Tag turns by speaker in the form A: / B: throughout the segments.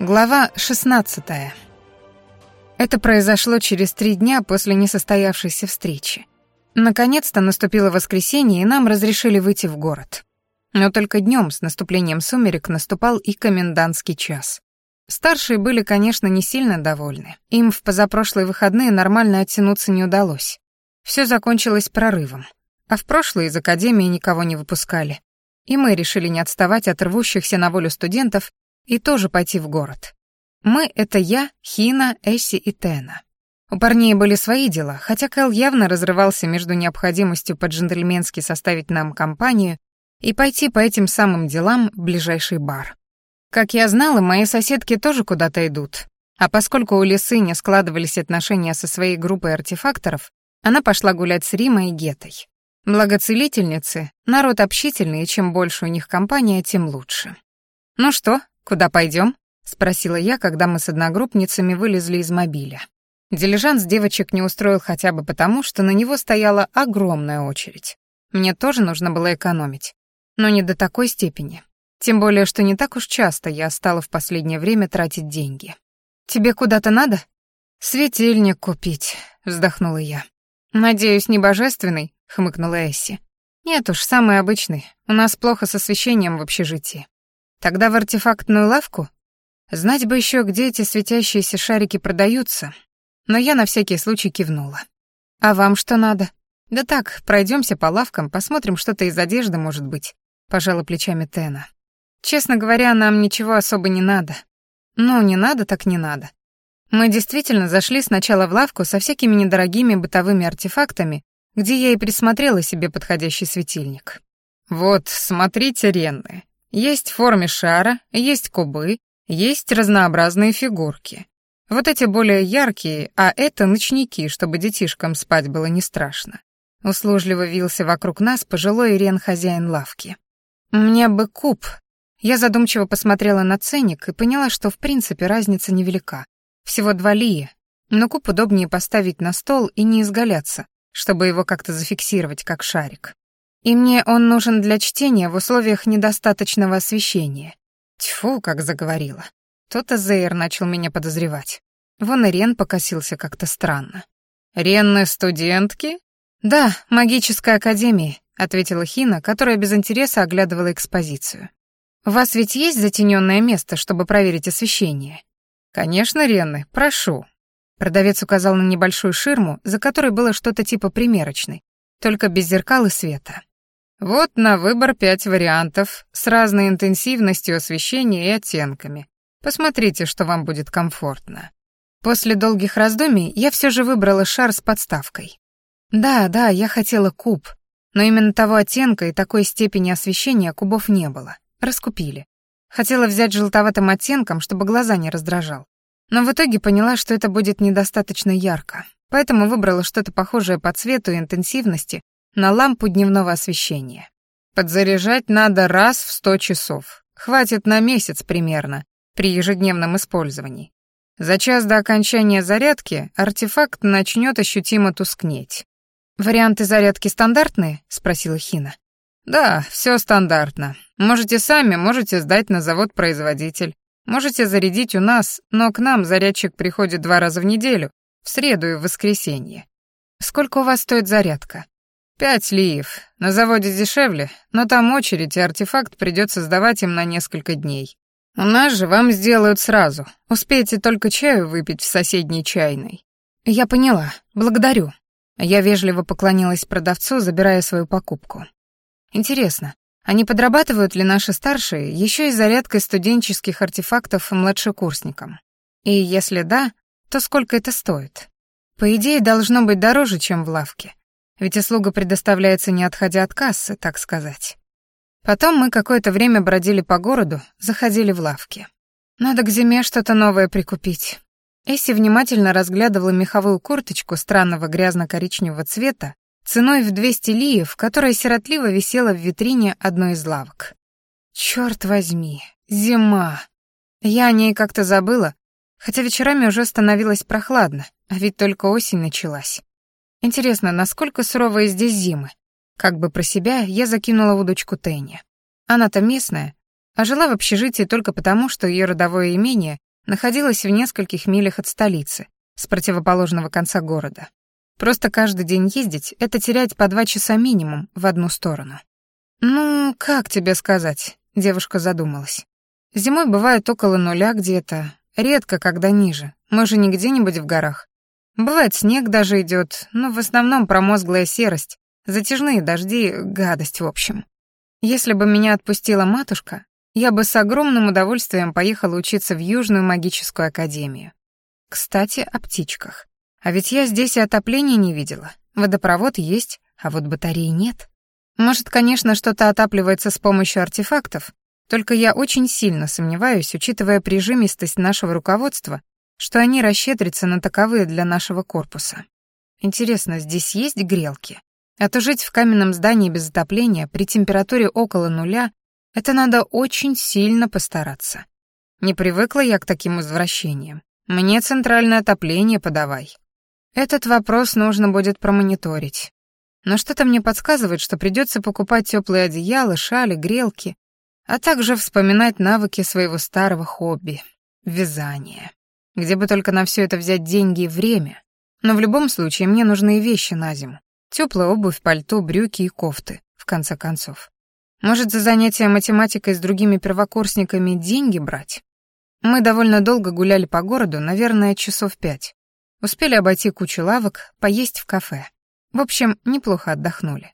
A: Глава 16. Это произошло через три дня после несостоявшейся встречи. Наконец-то наступило воскресенье, и нам разрешили выйти в город. Но только днем с наступлением сумерек наступал и комендантский час. Старшие были, конечно, не сильно довольны. Им в позапрошлые выходные нормально оттянуться не удалось. Все закончилось прорывом. А в прошлые из академии никого не выпускали. И мы решили не отставать от рвущихся на волю студентов и тоже пойти в город. Мы — это я, Хина, Эсси и Тена. У парней были свои дела, хотя Кэл явно разрывался между необходимостью по-джентльменски составить нам компанию и пойти по этим самым делам в ближайший бар. Как я знала, мои соседки тоже куда-то идут, а поскольку у Лисы не складывались отношения со своей группой артефакторов, она пошла гулять с Римой и Гетой. Благоцелительницы — народ общительный, и чем больше у них компания, тем лучше. «Ну что, «Куда пойдем?» — спросила я, когда мы с одногруппницами вылезли из мобиля. Дилижанс девочек не устроил хотя бы потому, что на него стояла огромная очередь. Мне тоже нужно было экономить, но не до такой степени. Тем более, что не так уж часто я стала в последнее время тратить деньги. «Тебе куда-то надо?» «Светильник купить», — вздохнула я. «Надеюсь, не божественный?» — хмыкнула Эсси. «Нет уж, самый обычный. У нас плохо с освещением в общежитии. Тогда в артефактную лавку? Знать бы еще, где эти светящиеся шарики продаются. Но я на всякий случай кивнула. А вам что надо? Да так, пройдемся по лавкам, посмотрим, что-то из одежды может быть. Пожала плечами Тена. Честно говоря, нам ничего особо не надо. Ну, не надо, так не надо. Мы действительно зашли сначала в лавку со всякими недорогими бытовыми артефактами, где я и присмотрела себе подходящий светильник. «Вот, смотрите, Ренны, Есть в форме шара, есть кубы, есть разнообразные фигурки. Вот эти более яркие, а это ночники, чтобы детишкам спать было не страшно. Услужливо вился вокруг нас пожилой Ирен хозяин лавки. «Мне бы куб». Я задумчиво посмотрела на ценник и поняла, что в принципе разница невелика. Всего два лия, но куб удобнее поставить на стол и не изгаляться, чтобы его как-то зафиксировать, как шарик и мне он нужен для чтения в условиях недостаточного освещения. Тьфу, как заговорила. То-то Зейр начал меня подозревать. Вон и Рен покосился как-то странно. «Ренны студентки?» «Да, магической академии», — ответила Хина, которая без интереса оглядывала экспозицию. «У вас ведь есть затененное место, чтобы проверить освещение?» «Конечно, Ренны, прошу». Продавец указал на небольшую ширму, за которой было что-то типа примерочной, только без зеркал и света. Вот на выбор пять вариантов с разной интенсивностью освещения и оттенками. Посмотрите, что вам будет комфортно. После долгих раздумий я все же выбрала шар с подставкой. Да, да, я хотела куб, но именно того оттенка и такой степени освещения кубов не было. Раскупили. Хотела взять желтоватым оттенком, чтобы глаза не раздражал. Но в итоге поняла, что это будет недостаточно ярко, поэтому выбрала что-то похожее по цвету и интенсивности на лампу дневного освещения. Подзаряжать надо раз в 100 часов. Хватит на месяц примерно при ежедневном использовании. За час до окончания зарядки артефакт начнет ощутимо тускнеть. «Варианты зарядки стандартные?» — спросила Хина. «Да, все стандартно. Можете сами, можете сдать на завод-производитель. Можете зарядить у нас, но к нам зарядчик приходит два раза в неделю, в среду и в воскресенье. Сколько у вас стоит зарядка? «Пять лиев. На заводе дешевле, но там очередь и артефакт придется сдавать им на несколько дней. У нас же вам сделают сразу. Успеете только чаю выпить в соседней чайной». «Я поняла. Благодарю». Я вежливо поклонилась продавцу, забирая свою покупку. «Интересно, они а подрабатывают ли наши старшие еще и зарядкой студенческих артефактов младшекурсникам? И если да, то сколько это стоит? По идее, должно быть дороже, чем в лавке» ведь и слуга предоставляется не отходя от кассы, так сказать. Потом мы какое-то время бродили по городу, заходили в лавки. Надо к зиме что-то новое прикупить. Эсси внимательно разглядывала меховую курточку странного грязно-коричневого цвета ценой в 200 лиев, которая сиротливо висела в витрине одной из лавок. Черт возьми, зима. Я о ней как-то забыла, хотя вечерами уже становилось прохладно, а ведь только осень началась. Интересно, насколько суровая здесь зима? Как бы про себя я закинула удочку Тенни. Она-то местная, а жила в общежитии только потому, что ее родовое имение находилось в нескольких милях от столицы, с противоположного конца города. Просто каждый день ездить — это терять по два часа минимум в одну сторону. «Ну, как тебе сказать?» — девушка задумалась. «Зимой бывает около нуля где-то, редко когда ниже, мы же не где-нибудь в горах, Бывает, снег даже идет, но в основном промозглая серость, затяжные дожди, гадость в общем. Если бы меня отпустила матушка, я бы с огромным удовольствием поехала учиться в Южную магическую академию. Кстати, о птичках. А ведь я здесь и отопления не видела. Водопровод есть, а вот батареи нет. Может, конечно, что-то отапливается с помощью артефактов, только я очень сильно сомневаюсь, учитывая прижимистость нашего руководства что они расщедрятся на таковые для нашего корпуса. Интересно, здесь есть грелки? А то жить в каменном здании без отопления при температуре около нуля — это надо очень сильно постараться. Не привыкла я к таким извращениям. Мне центральное отопление подавай. Этот вопрос нужно будет промониторить. Но что-то мне подсказывает, что придется покупать теплые одеяла, шали, грелки, а также вспоминать навыки своего старого хобби — вязание где бы только на все это взять деньги и время. Но в любом случае мне нужны вещи на зиму. Теплая обувь, пальто, брюки и кофты, в конце концов. Может, за занятия математикой с другими первокурсниками деньги брать? Мы довольно долго гуляли по городу, наверное, часов пять. Успели обойти кучу лавок, поесть в кафе. В общем, неплохо отдохнули.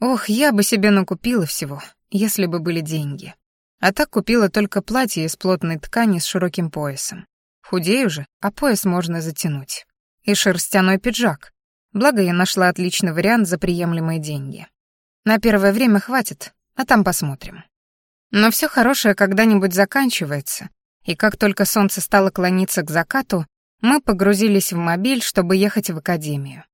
A: Ох, я бы себе накупила всего, если бы были деньги. А так купила только платье из плотной ткани с широким поясом. Худею же, а пояс можно затянуть. И шерстяной пиджак. Благо я нашла отличный вариант за приемлемые деньги. На первое время хватит, а там посмотрим. Но все хорошее когда-нибудь заканчивается, и как только солнце стало клониться к закату, мы погрузились в мобиль, чтобы ехать в академию.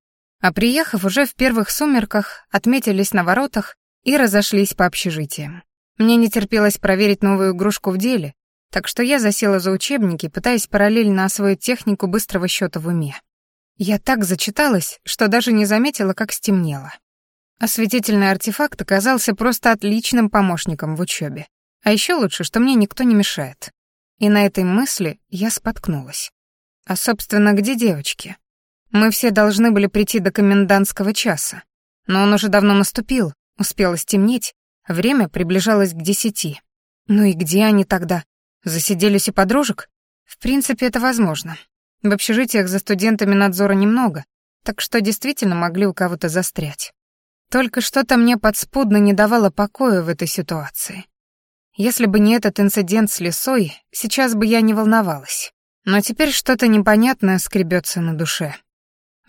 A: А приехав уже в первых сумерках, отметились на воротах и разошлись по общежитиям. Мне не терпелось проверить новую игрушку в деле, так что я засела за учебники, пытаясь параллельно освоить технику быстрого счета в уме. Я так зачиталась, что даже не заметила, как стемнело. Осветительный артефакт оказался просто отличным помощником в учебе. А еще лучше, что мне никто не мешает. И на этой мысли я споткнулась. А, собственно, где девочки? Мы все должны были прийти до комендантского часа. Но он уже давно наступил, успело стемнеть, время приближалось к десяти. Ну и где они тогда? Засиделись и подружек? В принципе, это возможно. В общежитиях за студентами надзора немного, так что действительно могли у кого-то застрять. Только что-то мне подспудно не давало покоя в этой ситуации. Если бы не этот инцидент с лесой, сейчас бы я не волновалась. Но теперь что-то непонятное скребется на душе.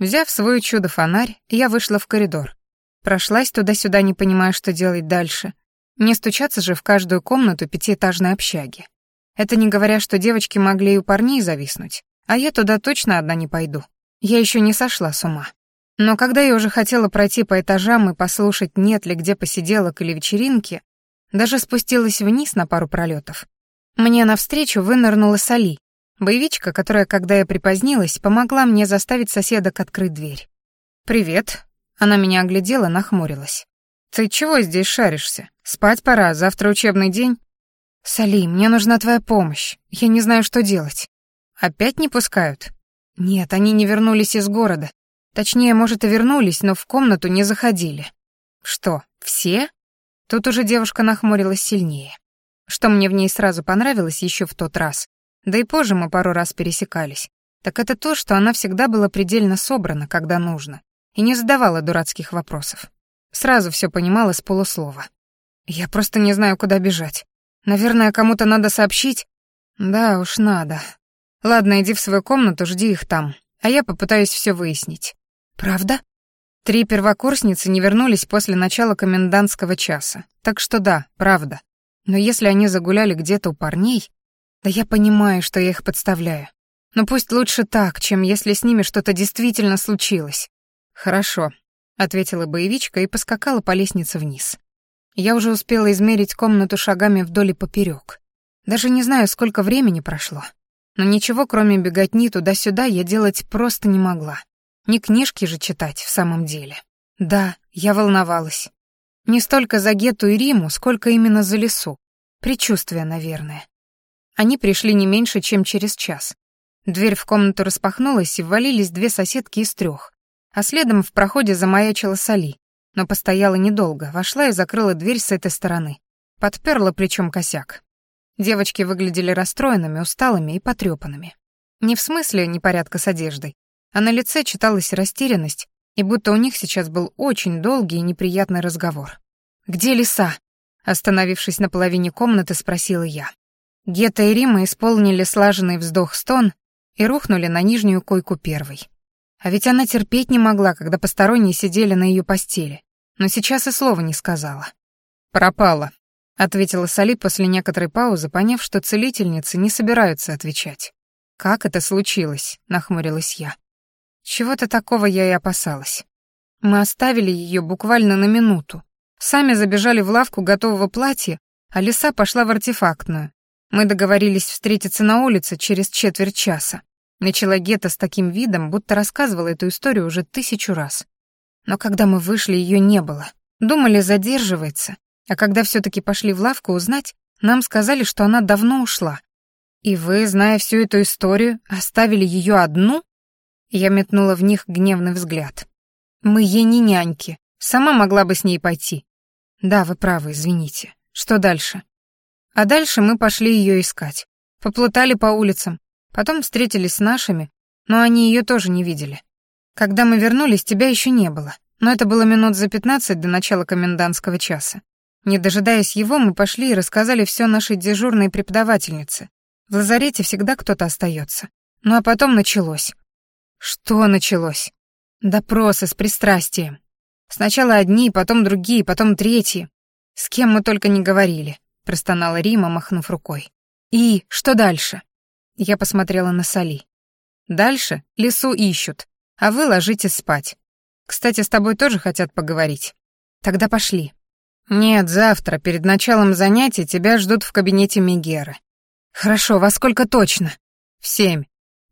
A: Взяв свой чудо-фонарь, я вышла в коридор. Прошлась туда-сюда, не понимая, что делать дальше. Не стучаться же в каждую комнату пятиэтажной общаги. Это не говоря, что девочки могли и у парней зависнуть, а я туда точно одна не пойду. Я еще не сошла с ума. Но когда я уже хотела пройти по этажам и послушать, нет ли где посиделок или вечеринки, даже спустилась вниз на пару пролетов. Мне навстречу вынырнула Сали, боевичка, которая, когда я припозднилась, помогла мне заставить соседок открыть дверь. «Привет», — она меня оглядела, нахмурилась. «Ты чего здесь шаришься? Спать пора, завтра учебный день». «Салим, мне нужна твоя помощь. Я не знаю, что делать». «Опять не пускают?» «Нет, они не вернулись из города. Точнее, может, и вернулись, но в комнату не заходили». «Что, все?» Тут уже девушка нахмурилась сильнее. Что мне в ней сразу понравилось еще в тот раз, да и позже мы пару раз пересекались, так это то, что она всегда была предельно собрана, когда нужно, и не задавала дурацких вопросов. Сразу все понимала с полуслова. «Я просто не знаю, куда бежать. Наверное, кому-то надо сообщить? Да уж, надо. Ладно, иди в свою комнату, жди их там, а я попытаюсь все выяснить. Правда? Три первокурсницы не вернулись после начала комендантского часа. Так что да, правда. Но если они загуляли где-то у парней... Да я понимаю, что я их подставляю. Но пусть лучше так, чем если с ними что-то действительно случилось. Хорошо, — ответила боевичка и поскакала по лестнице вниз. Я уже успела измерить комнату шагами вдоль и поперек. Даже не знаю, сколько времени прошло. Но ничего, кроме беготни туда-сюда, я делать просто не могла. Не книжки же читать в самом деле. Да, я волновалась. Не столько за Гету и Риму, сколько именно за лесу. Предчувствие, наверное. Они пришли не меньше, чем через час. Дверь в комнату распахнулась, и ввалились две соседки из трех. А следом но постояла недолго, вошла и закрыла дверь с этой стороны. Подперла причем косяк. Девочки выглядели расстроенными, усталыми и потрепанными. Не в смысле непорядка с одеждой, а на лице читалась растерянность, и будто у них сейчас был очень долгий и неприятный разговор. «Где лиса?» Остановившись на половине комнаты, спросила я. Гета и Рима исполнили слаженный вздох-стон и рухнули на нижнюю койку первой. А ведь она терпеть не могла, когда посторонние сидели на ее постели. Но сейчас и слова не сказала. «Пропала», — ответила Сали после некоторой паузы, поняв, что целительницы не собираются отвечать. «Как это случилось?» — нахмурилась я. «Чего-то такого я и опасалась. Мы оставили ее буквально на минуту. Сами забежали в лавку готового платья, а лиса пошла в артефактную. Мы договорились встретиться на улице через четверть часа. Начала Гета с таким видом, будто рассказывала эту историю уже тысячу раз. Но когда мы вышли, ее не было. Думали, задерживается. А когда все таки пошли в лавку узнать, нам сказали, что она давно ушла. И вы, зная всю эту историю, оставили ее одну? Я метнула в них гневный взгляд. Мы ей не няньки. Сама могла бы с ней пойти. Да, вы правы, извините. Что дальше? А дальше мы пошли ее искать. Поплутали по улицам, Потом встретились с нашими, но они ее тоже не видели. Когда мы вернулись, тебя еще не было, но это было минут за пятнадцать до начала комендантского часа. Не дожидаясь его, мы пошли и рассказали все нашей дежурной преподавательнице. В лазарете всегда кто-то остается. Ну а потом началось. Что началось? Допросы с пристрастием. Сначала одни, потом другие, потом третьи. С кем мы только не говорили, простонала Рима, махнув рукой. И что дальше? Я посмотрела на Сали. «Дальше лесу ищут, а вы ложитесь спать. Кстати, с тобой тоже хотят поговорить. Тогда пошли». «Нет, завтра, перед началом занятий, тебя ждут в кабинете Мегеры». «Хорошо, во сколько точно?» «В семь».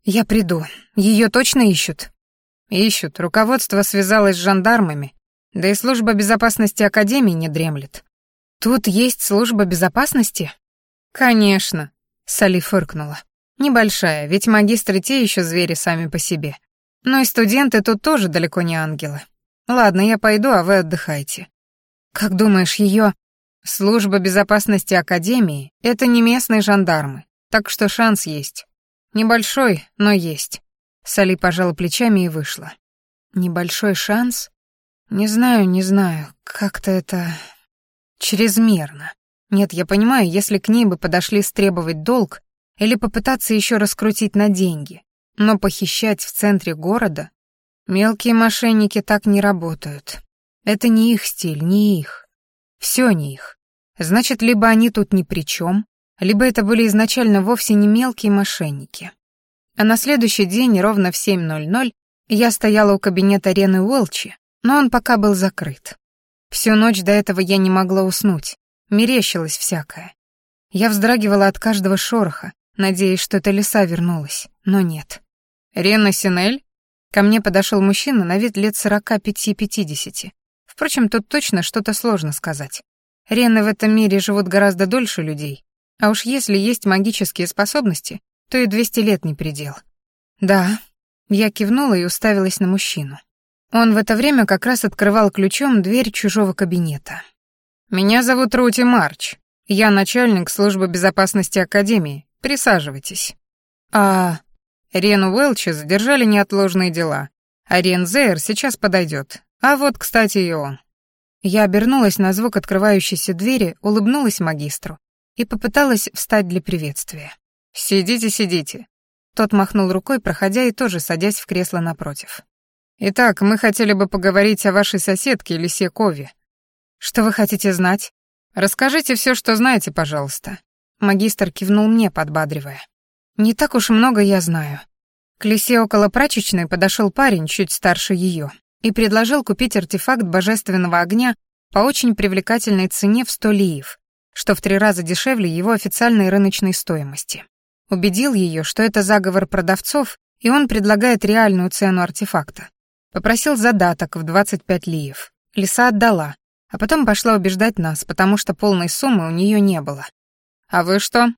A: «Я приду. Ее точно ищут?» «Ищут. Руководство связалось с жандармами. Да и служба безопасности Академии не дремлет». «Тут есть служба безопасности?» «Конечно», — Сали фыркнула. Небольшая, ведь магистры те еще звери сами по себе. Но и студенты тут тоже далеко не ангелы. Ладно, я пойду, а вы отдыхайте. Как думаешь, ее Служба безопасности Академии — это не местные жандармы, так что шанс есть. Небольшой, но есть. Сали пожала плечами и вышла. Небольшой шанс? Не знаю, не знаю, как-то это... чрезмерно. Нет, я понимаю, если к ней бы подошли стребовать долг, или попытаться еще раскрутить на деньги. Но похищать в центре города? Мелкие мошенники так не работают. Это не их стиль, не их. Все не их. Значит, либо они тут ни при чем, либо это были изначально вовсе не мелкие мошенники. А на следующий день, ровно в 7.00, я стояла у кабинета Рены Уолчи, но он пока был закрыт. Всю ночь до этого я не могла уснуть, мерещилось всякое. Я вздрагивала от каждого шороха, надеясь, что эта лиса вернулась, но нет. «Рена Синель?» Ко мне подошел мужчина на вид лет 45-50. Впрочем, тут точно что-то сложно сказать. Рены в этом мире живут гораздо дольше людей, а уж если есть магические способности, то и 200 лет не предел. «Да». Я кивнула и уставилась на мужчину. Он в это время как раз открывал ключом дверь чужого кабинета. «Меня зовут Рути Марч. Я начальник службы безопасности Академии, Присаживайтесь. А... Рен Уэлча задержали неотложные дела. А Рен Зейр сейчас подойдет. А вот, кстати, и он. Я обернулась на звук открывающейся двери, улыбнулась магистру и попыталась встать для приветствия. «Сидите, сидите». Тот махнул рукой, проходя и тоже садясь в кресло напротив. «Итак, мы хотели бы поговорить о вашей соседке Лисе Кови. «Что вы хотите знать?» «Расскажите все, что знаете, пожалуйста. Магистр кивнул мне, подбадривая. «Не так уж много я знаю». К лесе около прачечной подошел парень, чуть старше ее, и предложил купить артефакт божественного огня по очень привлекательной цене в 100 лиев, что в три раза дешевле его официальной рыночной стоимости. Убедил ее, что это заговор продавцов, и он предлагает реальную цену артефакта. Попросил задаток в 25 лиев. Лиса отдала, а потом пошла убеждать нас, потому что полной суммы у нее не было. «А вы что?»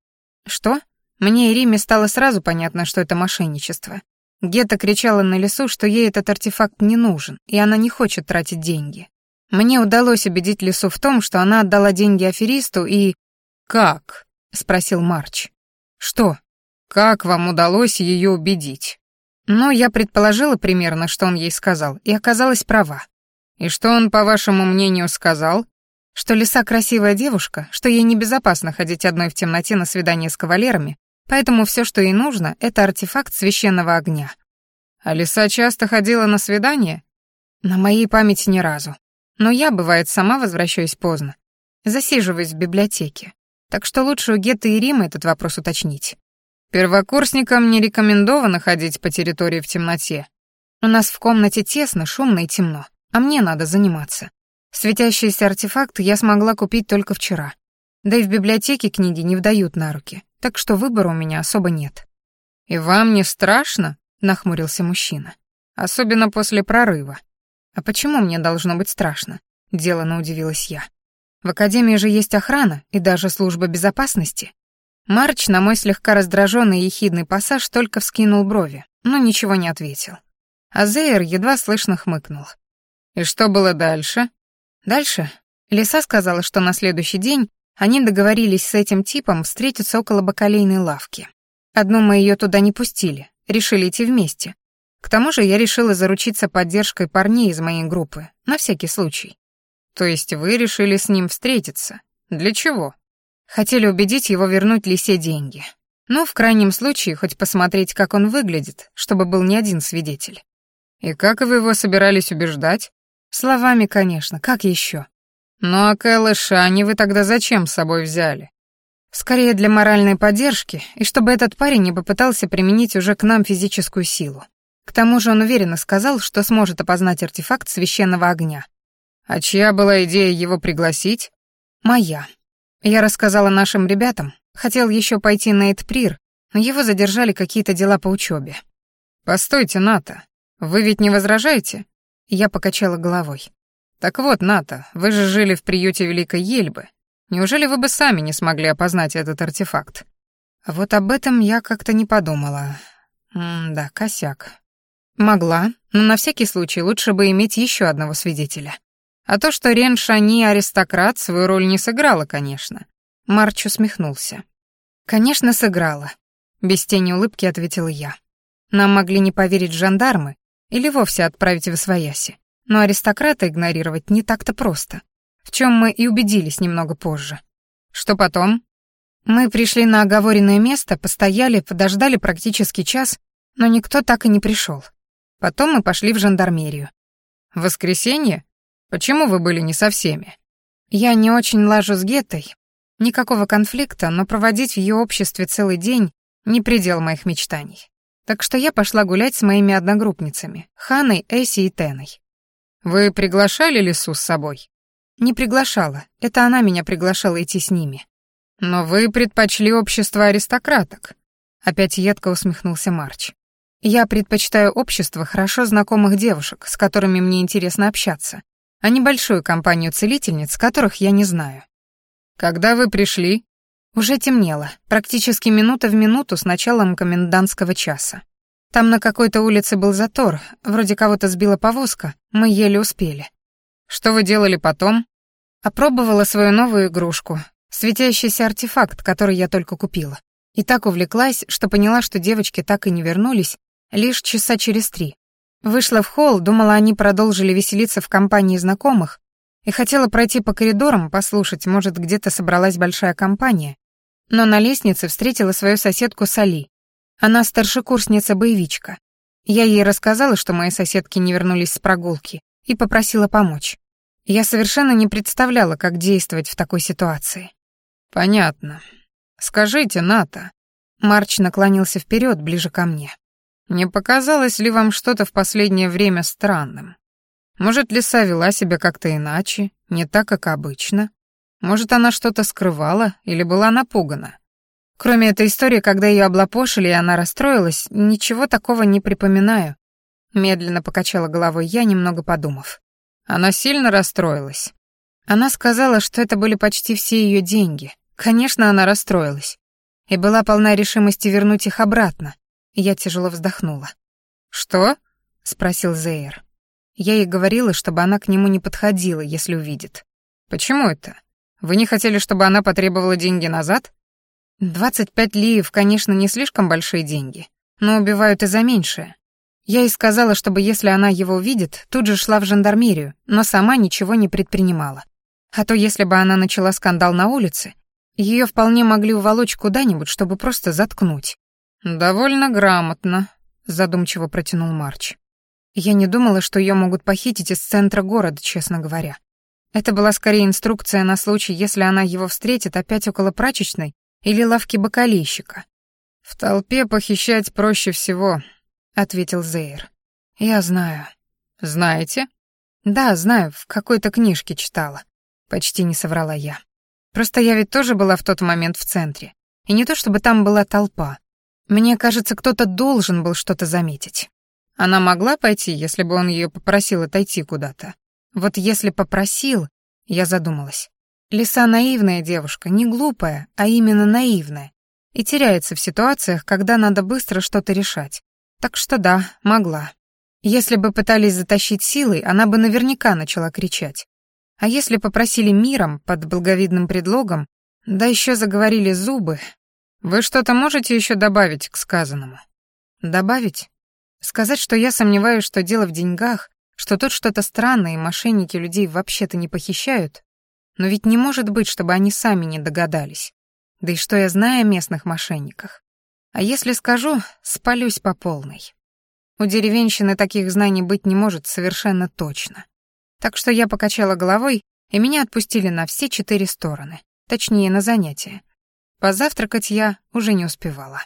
A: «Что?» Мне и Риме стало сразу понятно, что это мошенничество. Гетта кричала на лесу, что ей этот артефакт не нужен, и она не хочет тратить деньги. Мне удалось убедить лесу в том, что она отдала деньги аферисту и... «Как?» — спросил Марч. «Что?» «Как вам удалось ее убедить?» Но «Ну, я предположила примерно, что он ей сказал, и оказалась права. «И что он, по вашему мнению, сказал?» что Лиса красивая девушка, что ей не безопасно ходить одной в темноте на свидание с кавалерами, поэтому все, что ей нужно, это артефакт священного огня. А Лиса часто ходила на свидание? На моей памяти ни разу. Но я, бывает, сама возвращаюсь поздно. Засиживаюсь в библиотеке. Так что лучше у Гетты и Рима этот вопрос уточнить. Первокурсникам не рекомендовано ходить по территории в темноте. У нас в комнате тесно, шумно и темно, а мне надо заниматься. Светящийся артефакт я смогла купить только вчера. Да и в библиотеке книги не вдают на руки, так что выбора у меня особо нет. «И вам не страшно?» — нахмурился мужчина. «Особенно после прорыва». «А почему мне должно быть страшно?» — делано удивилась я. «В академии же есть охрана и даже служба безопасности». Марч на мой слегка раздраженный и ехидный пассаж только вскинул брови, но ничего не ответил. А Зейр едва слышно хмыкнул. «И что было дальше?» Дальше Лиса сказала, что на следующий день они договорились с этим типом встретиться около бакалейной лавки. Одну мы ее туда не пустили, решили идти вместе. К тому же я решила заручиться поддержкой парней из моей группы, на всякий случай. То есть вы решили с ним встретиться? Для чего? Хотели убедить его вернуть Лисе деньги. Ну, в крайнем случае, хоть посмотреть, как он выглядит, чтобы был не один свидетель. И как вы его собирались убеждать? Словами, конечно, как еще? Ну а не вы тогда зачем с собой взяли? Скорее для моральной поддержки, и чтобы этот парень не попытался применить уже к нам физическую силу. К тому же он уверенно сказал, что сможет опознать артефакт священного огня. А чья была идея его пригласить? Моя. Я рассказала нашим ребятам, хотел еще пойти на Эдприр, но его задержали какие-то дела по учебе. Постойте, Ната, вы ведь не возражаете? Я покачала головой. «Так вот, Ната, вы же жили в приюте Великой Ельбы. Неужели вы бы сами не смогли опознать этот артефакт?» Вот об этом я как-то не подумала. М да, косяк. Могла, но на всякий случай лучше бы иметь еще одного свидетеля. А то, что Рен Шани аристократ, свою роль не сыграла, конечно. Марч усмехнулся. «Конечно, сыграла», — без тени улыбки ответила я. «Нам могли не поверить жандармы, или вовсе отправить в Освояси. Но аристократа игнорировать не так-то просто, в чем мы и убедились немного позже. Что потом? Мы пришли на оговоренное место, постояли, подождали практически час, но никто так и не пришел. Потом мы пошли в жандармерию. В воскресенье? Почему вы были не со всеми? Я не очень лажу с Гетой. Никакого конфликта, но проводить в ее обществе целый день — не предел моих мечтаний так что я пошла гулять с моими одногруппницами, Ханой, Эси и Теной. «Вы приглашали Лису с собой?» «Не приглашала. Это она меня приглашала идти с ними». «Но вы предпочли общество аристократок», — опять едко усмехнулся Марч. «Я предпочитаю общество хорошо знакомых девушек, с которыми мне интересно общаться, а небольшую компанию целительниц, которых я не знаю». «Когда вы пришли?» Уже темнело, практически минута в минуту с началом комендантского часа. Там на какой-то улице был затор, вроде кого-то сбила повозка, мы еле успели. Что вы делали потом? Опробовала свою новую игрушку, светящийся артефакт, который я только купила. И так увлеклась, что поняла, что девочки так и не вернулись, лишь часа через три. Вышла в холл, думала, они продолжили веселиться в компании знакомых, и хотела пройти по коридорам, послушать, может, где-то собралась большая компания, но на лестнице встретила свою соседку Сали. Она старшекурсница-боевичка. Я ей рассказала, что мои соседки не вернулись с прогулки, и попросила помочь. Я совершенно не представляла, как действовать в такой ситуации. «Понятно. Скажите, Ната...» Марч наклонился вперед, ближе ко мне. «Не показалось ли вам что-то в последнее время странным? Может, лиса вела себя как-то иначе, не так, как обычно?» Может, она что-то скрывала или была напугана. Кроме этой истории, когда ее облапошили и она расстроилась, ничего такого не припоминаю. Медленно покачала головой я, немного подумав. Она сильно расстроилась. Она сказала, что это были почти все ее деньги. Конечно, она расстроилась. И была полна решимости вернуть их обратно. Я тяжело вздохнула. «Что?» — спросил Зейр. Я ей говорила, чтобы она к нему не подходила, если увидит. «Почему это?» Вы не хотели, чтобы она потребовала деньги назад? 25 лиев, конечно, не слишком большие деньги, но убивают и за меньшее. Я ей сказала, чтобы если она его увидит, тут же шла в жандармерию, но сама ничего не предпринимала. А то если бы она начала скандал на улице, ее вполне могли уволочь куда-нибудь, чтобы просто заткнуть. «Довольно грамотно», — задумчиво протянул Марч. Я не думала, что ее могут похитить из центра города, честно говоря. Это была скорее инструкция на случай, если она его встретит опять около прачечной или лавки бокалейщика. «В толпе похищать проще всего», — ответил Зейр. «Я знаю». «Знаете?» «Да, знаю, в какой-то книжке читала». Почти не соврала я. Просто я ведь тоже была в тот момент в центре. И не то чтобы там была толпа. Мне кажется, кто-то должен был что-то заметить. Она могла пойти, если бы он ее попросил отойти куда-то. Вот если попросил, я задумалась. Лиса наивная девушка, не глупая, а именно наивная, и теряется в ситуациях, когда надо быстро что-то решать. Так что да, могла. Если бы пытались затащить силой, она бы наверняка начала кричать. А если попросили миром под благовидным предлогом, да еще заговорили зубы. Вы что-то можете еще добавить к сказанному? Добавить? Сказать, что я сомневаюсь, что дело в деньгах, что тут что-то странное, и мошенники людей вообще-то не похищают. Но ведь не может быть, чтобы они сами не догадались. Да и что я знаю о местных мошенниках? А если скажу, спалюсь по полной. У деревенщины таких знаний быть не может совершенно точно. Так что я покачала головой, и меня отпустили на все четыре стороны, точнее, на занятия. Позавтракать я уже не успевала.